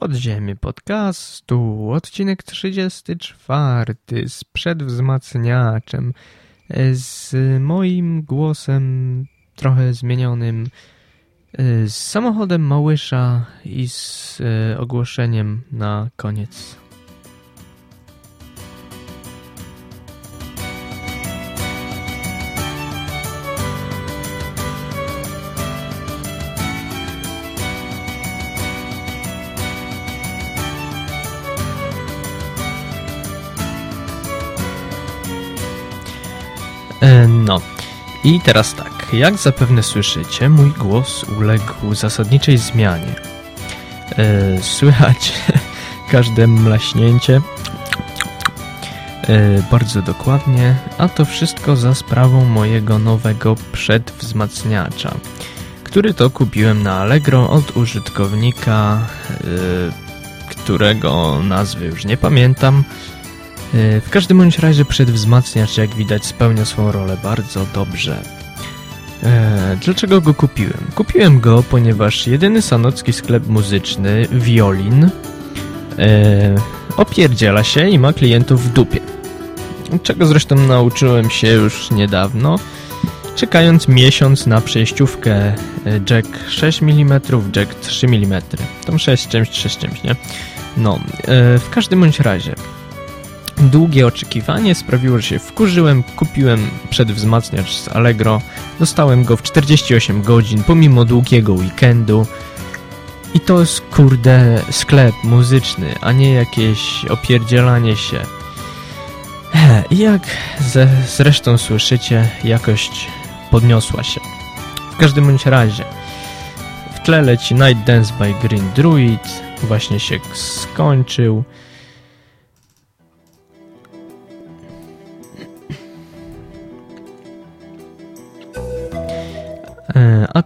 Podziemie podcastu, odcinek 34 z przedwzmacniaczem, z moim głosem trochę zmienionym, z samochodem Małysza i z e, ogłoszeniem na koniec. No, i teraz tak. Jak zapewne słyszycie, mój głos uległ zasadniczej zmianie. E, słychać każde mlaśnięcie e, bardzo dokładnie, a to wszystko za sprawą mojego nowego przedwzmacniacza, który to kupiłem na Allegro od użytkownika, którego nazwy już nie pamiętam, E, w każdym bądź razie przedwzmacniacz, jak widać, spełnia swoją rolę bardzo dobrze. Eee, dlaczego go kupiłem? Kupiłem go, ponieważ jedyny sanocki sklep muzyczny, Violin, eee, opierdziela się i ma klientów w dupie. Czego zresztą nauczyłem się już niedawno, czekając miesiąc na przejściówkę e, jack 6 mm, jack 3 mm. Tam 6 czymś, 3 czymś, nie? No, e, w każdym bądź razie Długie oczekiwanie sprawiło, że się wkurzyłem, kupiłem przedwzmacniacz z Allegro, dostałem go w 48 godzin, pomimo długiego weekendu. I to jest, kurde, sklep muzyczny, a nie jakieś opierdzielanie się. I jak ze, zresztą słyszycie, jakość podniosła się. W każdym bądź razie, w tle leci Night Dance by Green Druid, właśnie się skończył.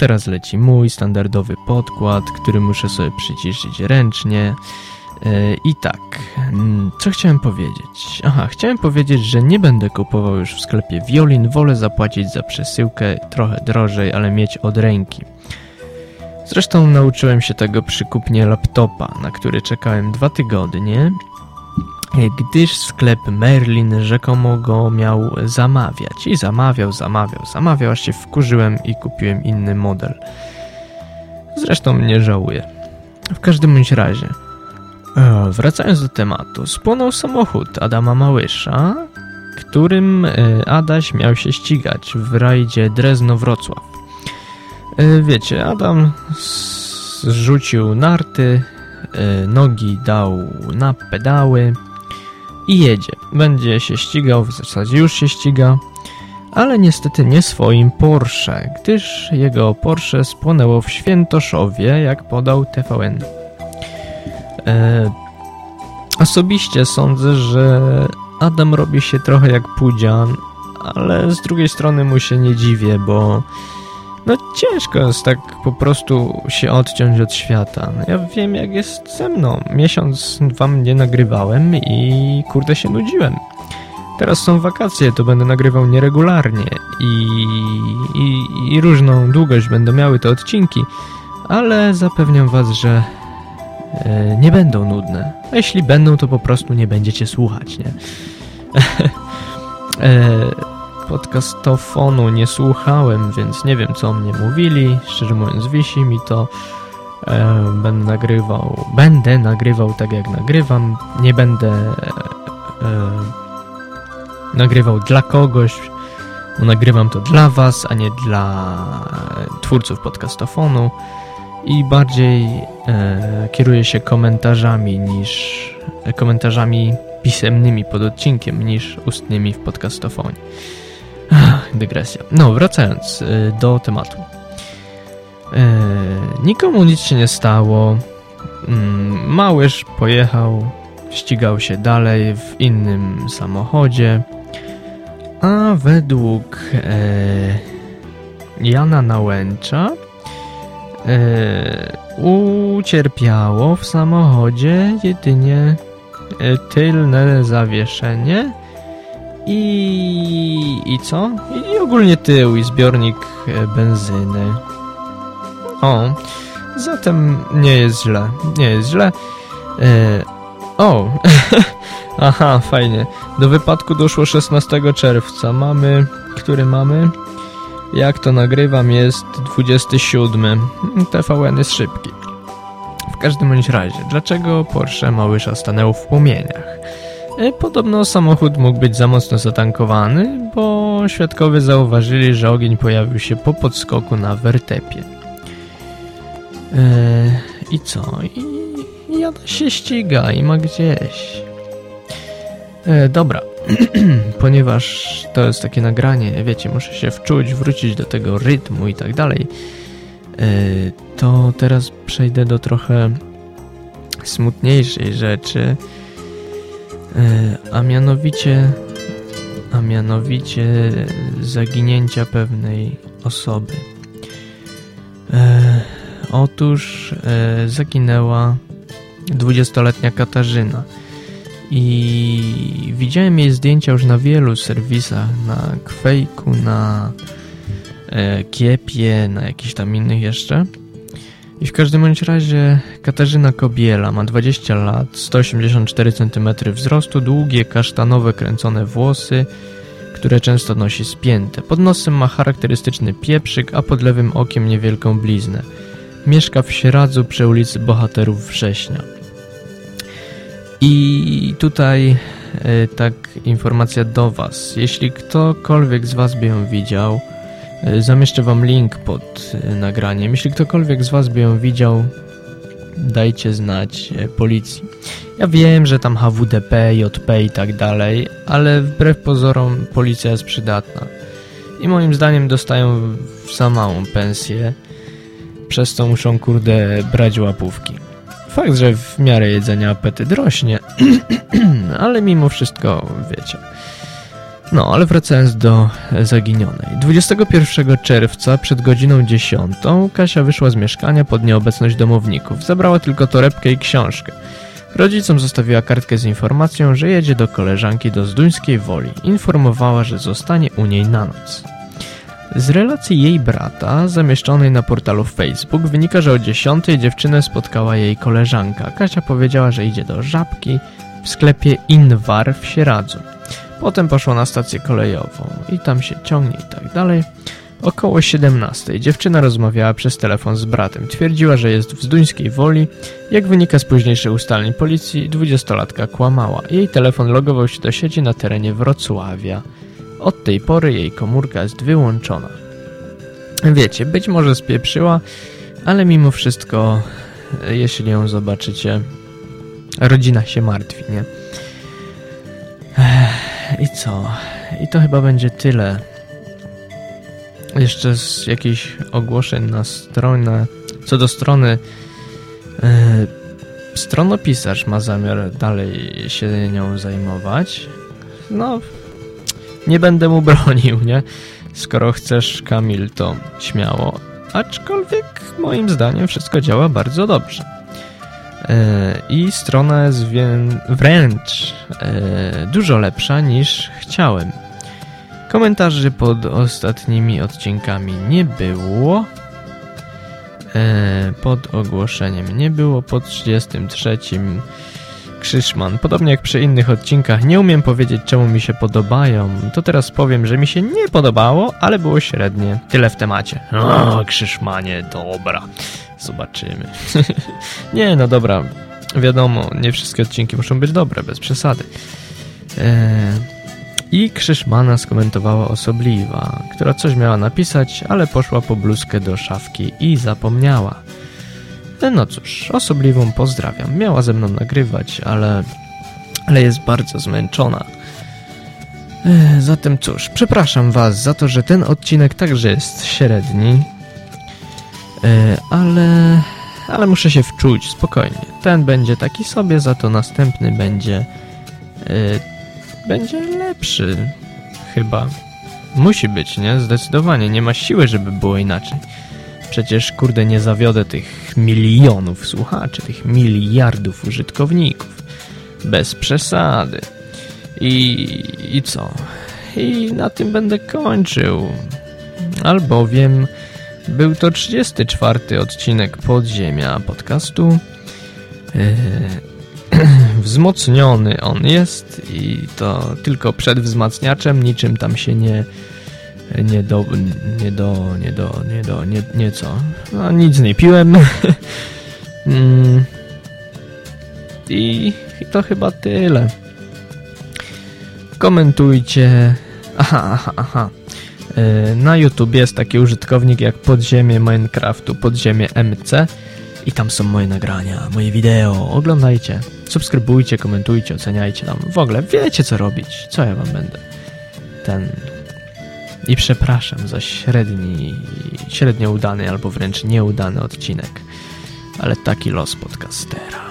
Teraz leci mój standardowy podkład, który muszę sobie przyciszyć ręcznie. E, I tak, mm, co chciałem powiedzieć? Aha, chciałem powiedzieć, że nie będę kupował już w sklepie wiolin, wolę zapłacić za przesyłkę trochę drożej, ale mieć od ręki. Zresztą nauczyłem się tego przy kupnie laptopa, na który czekałem dwa tygodnie gdyż sklep Merlin rzekomo go miał zamawiać. I zamawiał, zamawiał, zamawiał, aż się wkurzyłem i kupiłem inny model. Zresztą nie żałuję. W każdym bądź razie, e, wracając do tematu, spłonął samochód Adama Małysza, którym e, Adaś miał się ścigać w rajdzie Drezno-Wrocław. E, wiecie, Adam zrzucił narty, nogi dał na pedały, i jedzie. Będzie się ścigał, w zasadzie już się ściga, ale niestety nie swoim Porsche, gdyż jego Porsche spłonęło w Świętoszowie, jak podał TVN. E, osobiście sądzę, że Adam robi się trochę jak Pudzian, ale z drugiej strony mu się nie dziwię, bo no ciężko jest tak po prostu się odciąć od świata. Ja wiem jak jest ze mną. Miesiąc wam nie nagrywałem i kurde się nudziłem. Teraz są wakacje, to będę nagrywał nieregularnie i, i, i różną długość będą miały te odcinki, ale zapewniam was, że e, nie będą nudne. A jeśli będą, to po prostu nie będziecie słuchać, nie? e, podcastofonu nie słuchałem, więc nie wiem co o mnie mówili. Szczerze mówiąc, wisi mi to. E, będę nagrywał, będę nagrywał tak jak nagrywam. Nie będę e, nagrywał dla kogoś, bo nagrywam to dla was, a nie dla twórców podcastofonu i bardziej e, kieruję się komentarzami niż komentarzami pisemnymi pod odcinkiem niż ustnymi w podcastofonie. Dygresja. No, wracając y, do tematu. Y, nikomu nic się nie stało. Mm, Małysz pojechał, ścigał się dalej w innym samochodzie, a według e, Jana Nałęcza ucierpiało w samochodzie jedynie tylne zawieszenie i, i co? I ogólnie tył i zbiornik e, benzyny. O, Zatem nie jest źle. Nie jest źle. E, o! Aha, fajnie. Do wypadku doszło 16 czerwca. Mamy... Który mamy? Jak to nagrywam jest 27. TVN jest szybki. W każdym bądź razie, dlaczego Porsche Małysza stanęło w płomieniach? E, podobno samochód mógł być za mocno zatankowany, bo świadkowie zauważyli, że ogień pojawił się po podskoku na wertepie. Eee, I co? I, Jada się ściga i ma gdzieś. E, dobra, ponieważ to jest takie nagranie, wiecie, muszę się wczuć, wrócić do tego rytmu i tak dalej, to teraz przejdę do trochę smutniejszej rzeczy, a mianowicie a mianowicie zaginięcia pewnej osoby. E, otóż e, zaginęła 20-letnia Katarzyna i widziałem jej zdjęcia już na wielu serwisach, na Kwejku, na e, Kiepie, na jakichś tam innych jeszcze. I w każdym bądź razie Katarzyna Kobiela ma 20 lat, 184 cm wzrostu, długie kasztanowe kręcone włosy, które często nosi spięte. Pod nosem ma charakterystyczny pieprzyk, a pod lewym okiem niewielką bliznę. Mieszka w Sieradzu przy ulicy Bohaterów Września. I tutaj e, tak informacja do Was. Jeśli ktokolwiek z Was by ją widział, zamieszczę Wam link pod e, nagraniem. Jeśli ktokolwiek z Was by ją widział, dajcie znać policji. Ja wiem, że tam HWDP, JP i tak dalej, ale wbrew pozorom policja jest przydatna. I moim zdaniem dostają za małą pensję, przez co muszą kurde brać łapówki. Fakt, że w miarę jedzenia apetyt rośnie, ale mimo wszystko wiecie. No, ale wracając do zaginionej. 21 czerwca przed godziną 10 Kasia wyszła z mieszkania pod nieobecność domowników. Zabrała tylko torebkę i książkę. Rodzicom zostawiła kartkę z informacją, że jedzie do koleżanki do Zduńskiej Woli. Informowała, że zostanie u niej na noc. Z relacji jej brata, zamieszczonej na portalu Facebook, wynika, że o 10 dziewczynę spotkała jej koleżanka. Kasia powiedziała, że idzie do Żabki w sklepie Inwar w Sieradzu. Potem poszła na stację kolejową i tam się ciągnie i tak dalej. Około 17 dziewczyna rozmawiała przez telefon z bratem. Twierdziła, że jest w Zduńskiej Woli. Jak wynika z późniejszych ustaleń policji, dwudziestolatka kłamała. Jej telefon logował się do sieci na terenie Wrocławia. Od tej pory jej komórka jest wyłączona. Wiecie, być może spieprzyła, ale mimo wszystko, jeśli ją zobaczycie, rodzina się martwi, nie? I co? I to chyba będzie tyle jeszcze z jakichś ogłoszeń na stronę. Co do strony, yy, stronopisarz ma zamiar dalej się nią zajmować. No, nie będę mu bronił, nie? Skoro chcesz, Kamil, to śmiało. Aczkolwiek moim zdaniem wszystko działa bardzo dobrze. E, I strona jest wręcz e, dużo lepsza niż chciałem. Komentarzy pod ostatnimi odcinkami nie było. E, pod ogłoszeniem nie było. Pod 33 Krzyszman. Podobnie jak przy innych odcinkach, nie umiem powiedzieć czemu mi się podobają. To teraz powiem, że mi się nie podobało, ale było średnie. Tyle w temacie. O, Krzyszmanie, dobra. Zobaczymy. nie, no dobra. Wiadomo, nie wszystkie odcinki muszą być dobre, bez przesady. Eee... I Krzyszmana skomentowała osobliwa, która coś miała napisać, ale poszła po bluzkę do szafki i zapomniała. No cóż, osobliwą pozdrawiam. Miała ze mną nagrywać, ale, ale jest bardzo zmęczona. Zatem cóż, przepraszam Was za to, że ten odcinek także jest średni, ale, ale muszę się wczuć spokojnie. Ten będzie taki sobie, za to następny będzie będzie lepszy. Chyba. Musi być, nie? Zdecydowanie. Nie ma siły, żeby było inaczej. Przecież, kurde, nie zawiodę tych milionów słuchaczy, tych miliardów użytkowników. Bez przesady. I, i co? I na tym będę kończył. Albowiem Był to 34 odcinek Podziemia podcastu. Yy, wzmocniony on jest i to tylko przed wzmacniaczem, niczym tam się nie nie do, nie do, nie do, nie do, nie, nie co. No, nic nie piłem. mm. I, I to chyba tyle. Komentujcie. Aha, aha, aha. E, na YouTube jest taki użytkownik jak Podziemie Minecraftu, Podziemie MC i tam są moje nagrania, moje wideo. Oglądajcie, subskrybujcie, komentujcie, oceniajcie tam. W ogóle wiecie co robić. Co ja wam będę? Ten... I przepraszam za średni, średnio udany albo wręcz nieudany odcinek. Ale taki los podcastera.